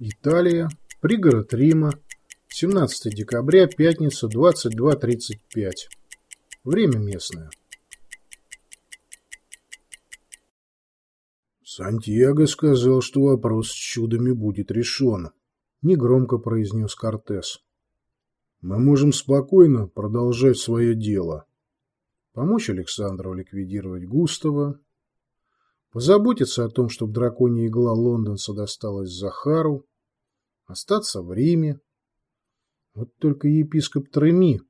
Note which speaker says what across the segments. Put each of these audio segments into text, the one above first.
Speaker 1: Италия, пригород Рима, 17 декабря, пятница, 22.35. Время местное. Сантьяго сказал, что вопрос с чудами будет решен, негромко произнес Кортес. Мы можем спокойно продолжать свое дело. Помочь Александру ликвидировать Густава, позаботиться о том, чтобы драконья игла лондонца досталась Захару, остаться в Риме. Вот только епископ Треми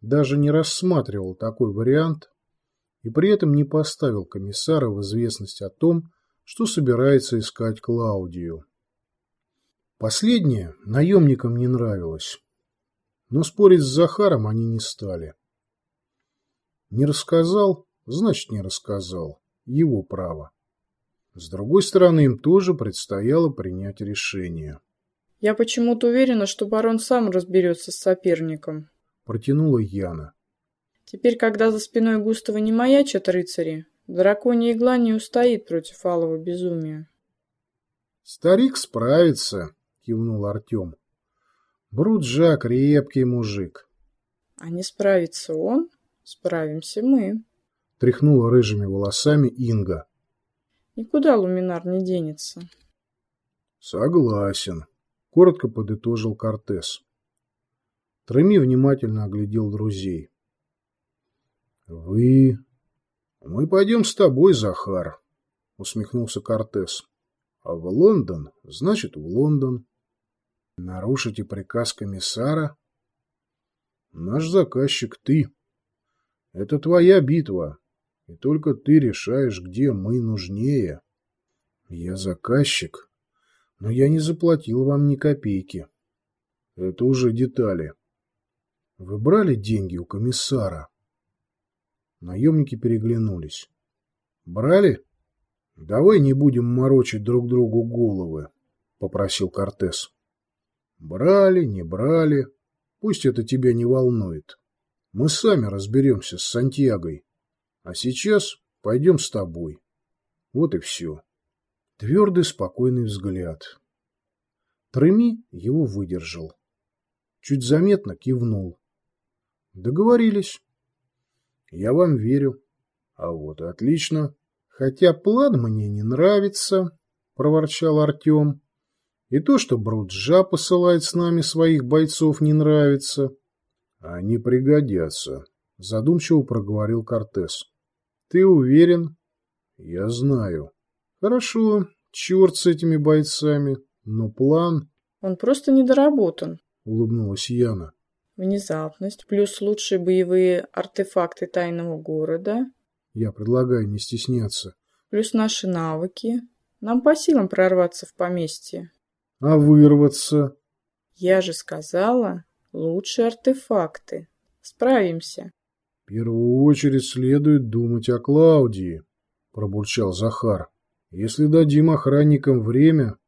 Speaker 1: даже не рассматривал такой вариант и при этом не поставил комиссара в известность о том, что собирается искать Клаудию. Последнее наемникам не нравилось, но спорить с Захаром они не стали. Не рассказал, значит не рассказал, его право. С другой стороны, им тоже предстояло принять решение.
Speaker 2: «Я почему-то уверена, что барон сам разберется с соперником», –
Speaker 1: протянула Яна.
Speaker 2: «Теперь, когда за спиной Густава не маячат рыцари, драконья игла не устоит против алого безумия».
Speaker 1: «Старик справится», – кивнул Артем. «Бруджа крепкий мужик».
Speaker 2: «А не справится он, справимся мы», –
Speaker 1: тряхнула рыжими волосами Инга.
Speaker 2: Никуда Луминар не денется.
Speaker 1: Согласен, коротко подытожил Кортес. Треми внимательно оглядел друзей. Вы... Мы пойдем с тобой, Захар, усмехнулся Кортес. А в Лондон, значит, в Лондон. Нарушите приказ комиссара? Наш заказчик ты. Это твоя битва. И только ты решаешь, где мы нужнее. Я заказчик, но я не заплатил вам ни копейки. Это уже детали. Вы брали деньги у комиссара? Наемники переглянулись. Брали? Давай не будем морочить друг другу головы, попросил Кортес. Брали, не брали. Пусть это тебя не волнует. Мы сами разберемся с Сантьягой. А сейчас пойдем с тобой. Вот и все. Твердый, спокойный взгляд. Треми его выдержал. Чуть заметно кивнул. Договорились. Я вам верю. А вот отлично. Хотя план мне не нравится, проворчал Артем. И то, что Бруджа посылает с нами своих бойцов, не нравится. Они пригодятся, задумчиво проговорил Кортес. Ты уверен? Я знаю. Хорошо, черт с этими бойцами, но план...
Speaker 2: Он просто недоработан,
Speaker 1: улыбнулась Яна.
Speaker 2: Внезапность, плюс лучшие боевые артефакты тайного города.
Speaker 1: Я предлагаю не стесняться.
Speaker 2: Плюс наши навыки. Нам по силам прорваться в поместье.
Speaker 1: А вырваться?
Speaker 2: Я же сказала, лучшие артефакты. Справимся.
Speaker 1: В первую очередь следует думать о Клаудии, пробурчал Захар. Если дадим охранникам время,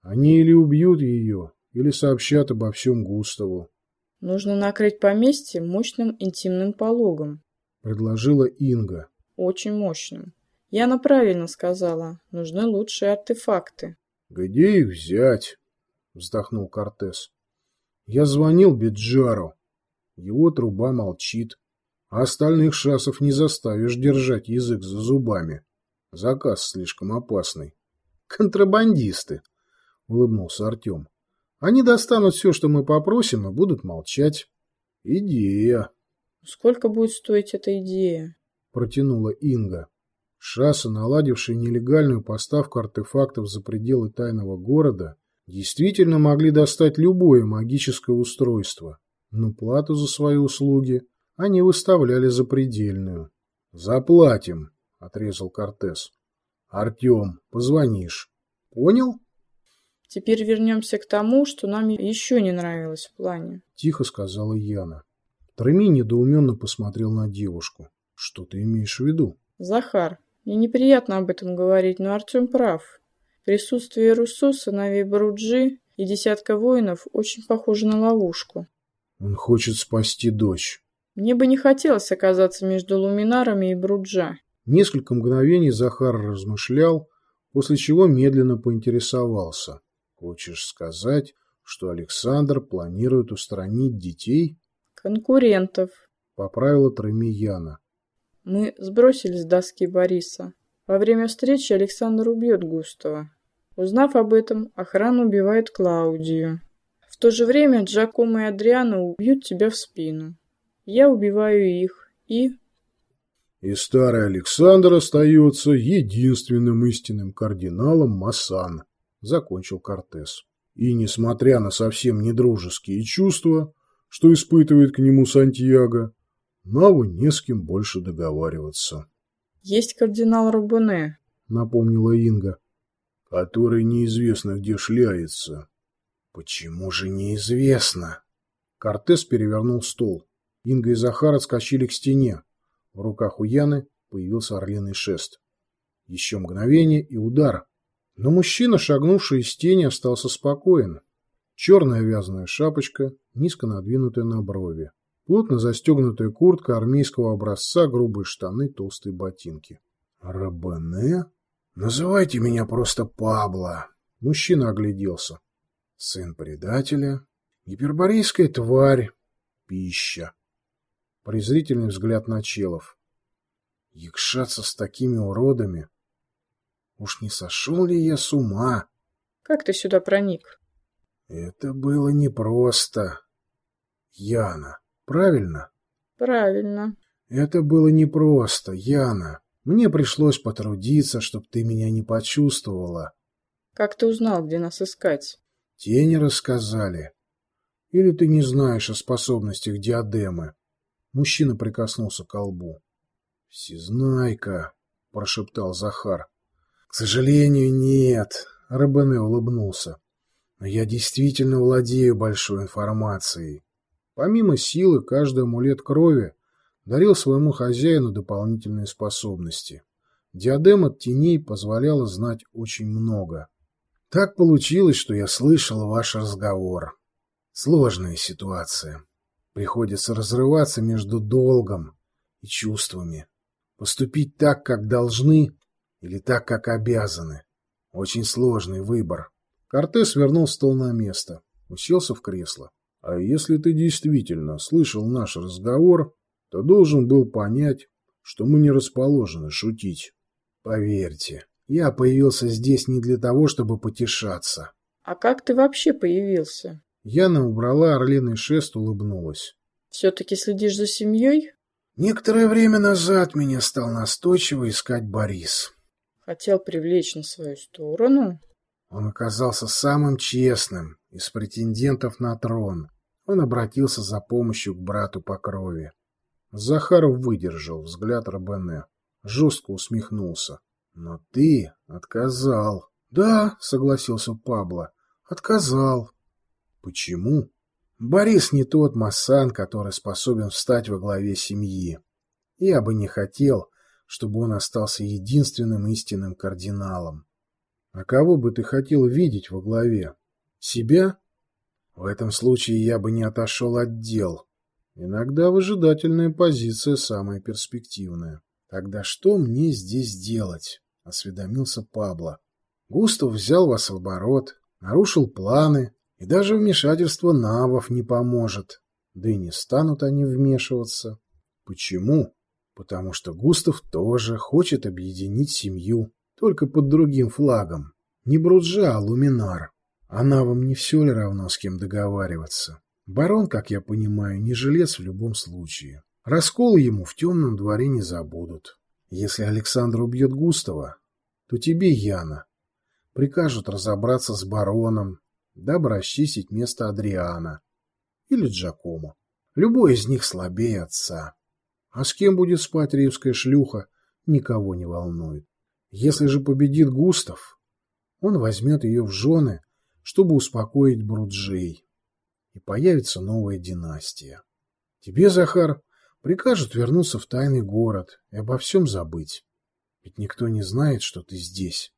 Speaker 1: они или убьют ее, или сообщат обо всем Густаву.
Speaker 2: Нужно накрыть поместье мощным интимным пологом,
Speaker 1: предложила Инга.
Speaker 2: Очень мощным. Яна правильно сказала, нужны лучшие артефакты.
Speaker 1: Где их взять? вздохнул Кортес. Я звонил Биджару. Его труба молчит. А остальных шасов не заставишь держать язык за зубами. Заказ слишком опасный. Контрабандисты, улыбнулся Артем. Они достанут все, что мы попросим, и будут молчать. Идея.
Speaker 2: Сколько будет стоить эта идея?
Speaker 1: Протянула Инга. Шасы, наладившие нелегальную поставку артефактов за пределы тайного города, действительно могли достать любое магическое устройство, но плату за свои услуги они выставляли запредельную. «Заплатим», — отрезал Кортес. «Артем, позвонишь. Понял?»
Speaker 2: «Теперь вернемся к тому, что нам еще не нравилось в плане», —
Speaker 1: тихо сказала Яна. Треми недоуменно посмотрел на девушку. «Что ты имеешь в виду?»
Speaker 2: «Захар, мне неприятно об этом говорить, но Артем прав. Присутствие Руссо, сыновей Бруджи и десятка воинов очень похоже на ловушку».
Speaker 1: «Он хочет спасти дочь».
Speaker 2: Мне бы не хотелось оказаться между луминарами и Бруджа.
Speaker 1: Несколько мгновений Захар размышлял, после чего медленно поинтересовался. Хочешь сказать, что Александр планирует устранить детей?
Speaker 2: Конкурентов,
Speaker 1: Поправила Трамияна.
Speaker 2: Мы сбросили с доски Бориса. Во время встречи Александр убьет Густава. Узнав об этом, охрана убивает Клаудию. В то же время Джакомо и Адриана убьют тебя в спину. Я убиваю их и...
Speaker 1: И старый Александр остается единственным истинным кардиналом Массан, закончил Кортес. И, несмотря на совсем недружеские чувства, что испытывает к нему Сантьяго, Наву не с кем больше договариваться.
Speaker 2: Есть кардинал Рубуне,
Speaker 1: напомнила Инга, который неизвестно где шляется. Почему же неизвестно? Кортес перевернул стол. Инга и Захар отскочили к стене. В руках у Яны появился орлиный шест. Еще мгновение и удар. Но мужчина, шагнувший из тени, остался спокоен. Черная вязаная шапочка, низко надвинутая на брови. Плотно застегнутая куртка армейского образца, грубые штаны, толстые ботинки. «Рабене? Называйте меня просто Пабло!» Мужчина огляделся. «Сын предателя, гиперборейская тварь, пища». Презрительный взгляд на челов. Якшаться с такими уродами? Уж не сошел ли я с ума?
Speaker 2: Как ты сюда проник?
Speaker 1: Это было непросто. Яна. Правильно?
Speaker 2: Правильно.
Speaker 1: Это было непросто, Яна. Мне пришлось потрудиться, чтобы ты меня не почувствовала.
Speaker 2: Как ты узнал, где нас искать?
Speaker 1: Тени рассказали. Или ты не знаешь о способностях диадемы? Мужчина прикоснулся к лбу. «Всезнайка», — прошептал Захар. «К сожалению, нет», — Рабене улыбнулся. «Но я действительно владею большой информацией. Помимо силы, каждый амулет крови дарил своему хозяину дополнительные способности. Диадем от теней позволяла знать очень много. Так получилось, что я слышал ваш разговор. Сложная ситуация. Приходится разрываться между долгом и чувствами. Поступить так, как должны, или так, как обязаны. Очень сложный выбор. Кортес вернул стол на место, уселся в кресло. А если ты действительно слышал наш разговор, то должен был понять, что мы не расположены шутить. Поверьте, я появился здесь не для того, чтобы потешаться.
Speaker 2: А как ты вообще появился?
Speaker 1: Яна убрала орлиный шест, улыбнулась.
Speaker 2: Все-таки следишь за семьей?
Speaker 1: Некоторое время назад меня стал настойчиво искать Борис.
Speaker 2: Хотел привлечь на свою сторону?
Speaker 1: Он оказался самым честным из претендентов на трон. Он обратился за помощью к брату по крови. Захаров выдержал взгляд Рабене. Жестко усмехнулся. «Но ты отказал». «Да», — согласился Пабло, — «отказал». «Почему?» «Борис не тот массан, который способен встать во главе семьи. Я бы не хотел, чтобы он остался единственным истинным кардиналом. А кого бы ты хотел видеть во главе? Себя в этом случае я бы не отошел от дел. Иногда выжидательная позиция самая перспективная. Тогда что мне здесь делать? — осведомился Пабло. Густав взял вас в оборот, нарушил планы, и даже вмешательство навов не поможет. Да и не станут они вмешиваться. Почему? Потому что Густав тоже хочет объединить семью, только под другим флагом. Не Бруджа, а Луминар. Она вам не все ли равно, с кем договариваться? Барон, как я понимаю, не жилец в любом случае. Расколы ему в темном дворе не забудут. Если Александр убьет Густава, то тебе, Яна, прикажут разобраться с бароном, дабы расчистить место Адриана или Джакомо. Любой из них слабее отца. А с кем будет спать римская шлюха, никого не волнует. Если же победит Густав, он возьмет ее в жены чтобы успокоить Бруджей. И появится новая династия. Тебе, Захар, прикажут вернуться в тайный город и обо всем забыть. Ведь никто не знает, что ты здесь.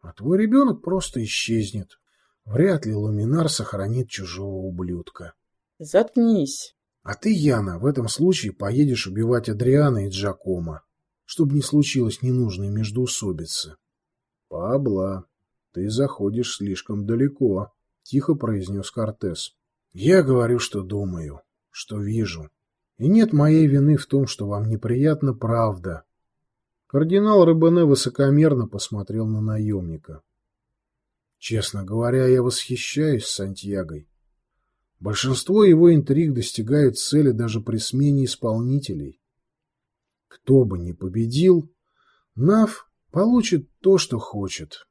Speaker 1: А твой ребенок просто исчезнет. Вряд ли Луминар сохранит чужого ублюдка.
Speaker 2: Заткнись.
Speaker 1: А ты, Яна, в этом случае поедешь убивать Адриана и Джакома, чтобы не случилось ненужной междоусобицы. Пабла. Ты заходишь слишком далеко, тихо произнес Кортес. Я говорю, что думаю, что вижу. И нет моей вины в том, что вам неприятна правда. Кардинал Рыбене высокомерно посмотрел на наемника. Честно говоря, я восхищаюсь Сантьягой. Большинство его интриг достигают цели даже при смене исполнителей. Кто бы ни победил, Нав получит то, что хочет.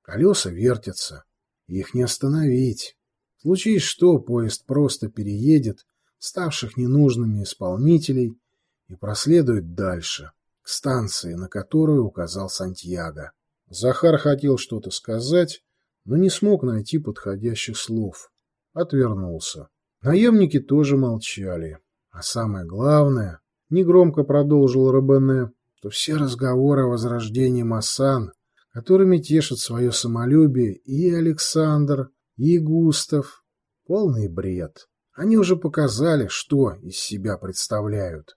Speaker 1: Колеса вертятся, их не остановить. Случись что, поезд просто переедет ставших ненужными исполнителей и проследует дальше, к станции, на которую указал Сантьяго. Захар хотел что-то сказать, но не смог найти подходящих слов. Отвернулся. Наемники тоже молчали. А самое главное, негромко продолжил Робене, что все разговоры о возрождении Массан, которыми тешат свое самолюбие и Александр, и Густав, полный бред. Они уже показали, что из себя представляют.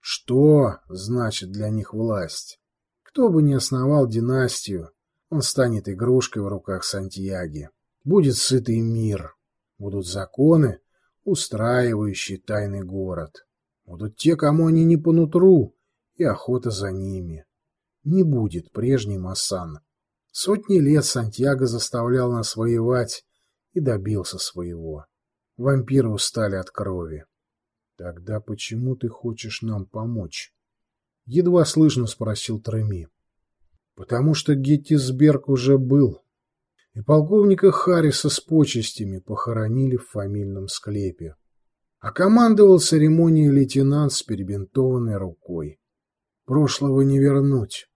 Speaker 1: Что значит для них власть? Кто бы ни основал династию, он станет игрушкой в руках Сантьяги. Будет сытый мир. Будут законы, устраивающие тайный город. Будут те, кому они не по нутру, и охота за ними. Не будет прежней Массан. Сотни лет Сантьяго заставлял нас воевать и добился своего. Вампиры устали от крови. Тогда почему ты хочешь нам помочь? Едва слышно спросил Треми. Потому что Геттисберг уже был, и полковника Харриса с почестями похоронили в фамильном склепе. А командовал церемонией лейтенант с перебинтованной рукой. Прошлого не вернуть.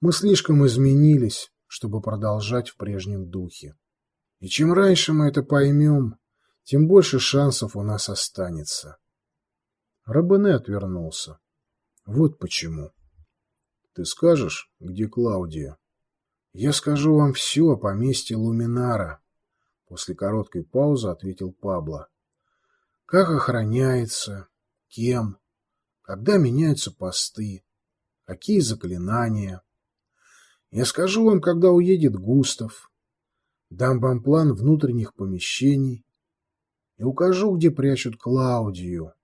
Speaker 1: Мы слишком изменились, чтобы продолжать в прежнем духе. И чем раньше мы это поймем, тем больше шансов у нас останется. Рабене отвернулся. Вот почему. Ты скажешь, где Клаудия? Я скажу вам все о поместье Луминара. После короткой паузы ответил Пабло. Как охраняется, кем, когда меняются посты, какие заклинания. Я скажу вам, когда уедет Густав, дам вам план внутренних помещений и укажу, где прячут Клаудию.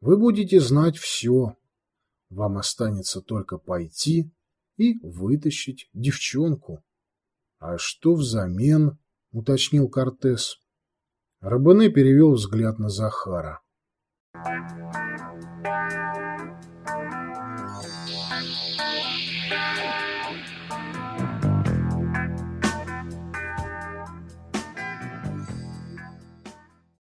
Speaker 1: Вы будете знать все. Вам останется только пойти и вытащить девчонку. — А что взамен? — уточнил Кортес. Рабане перевел взгляд на Захара. Thank you.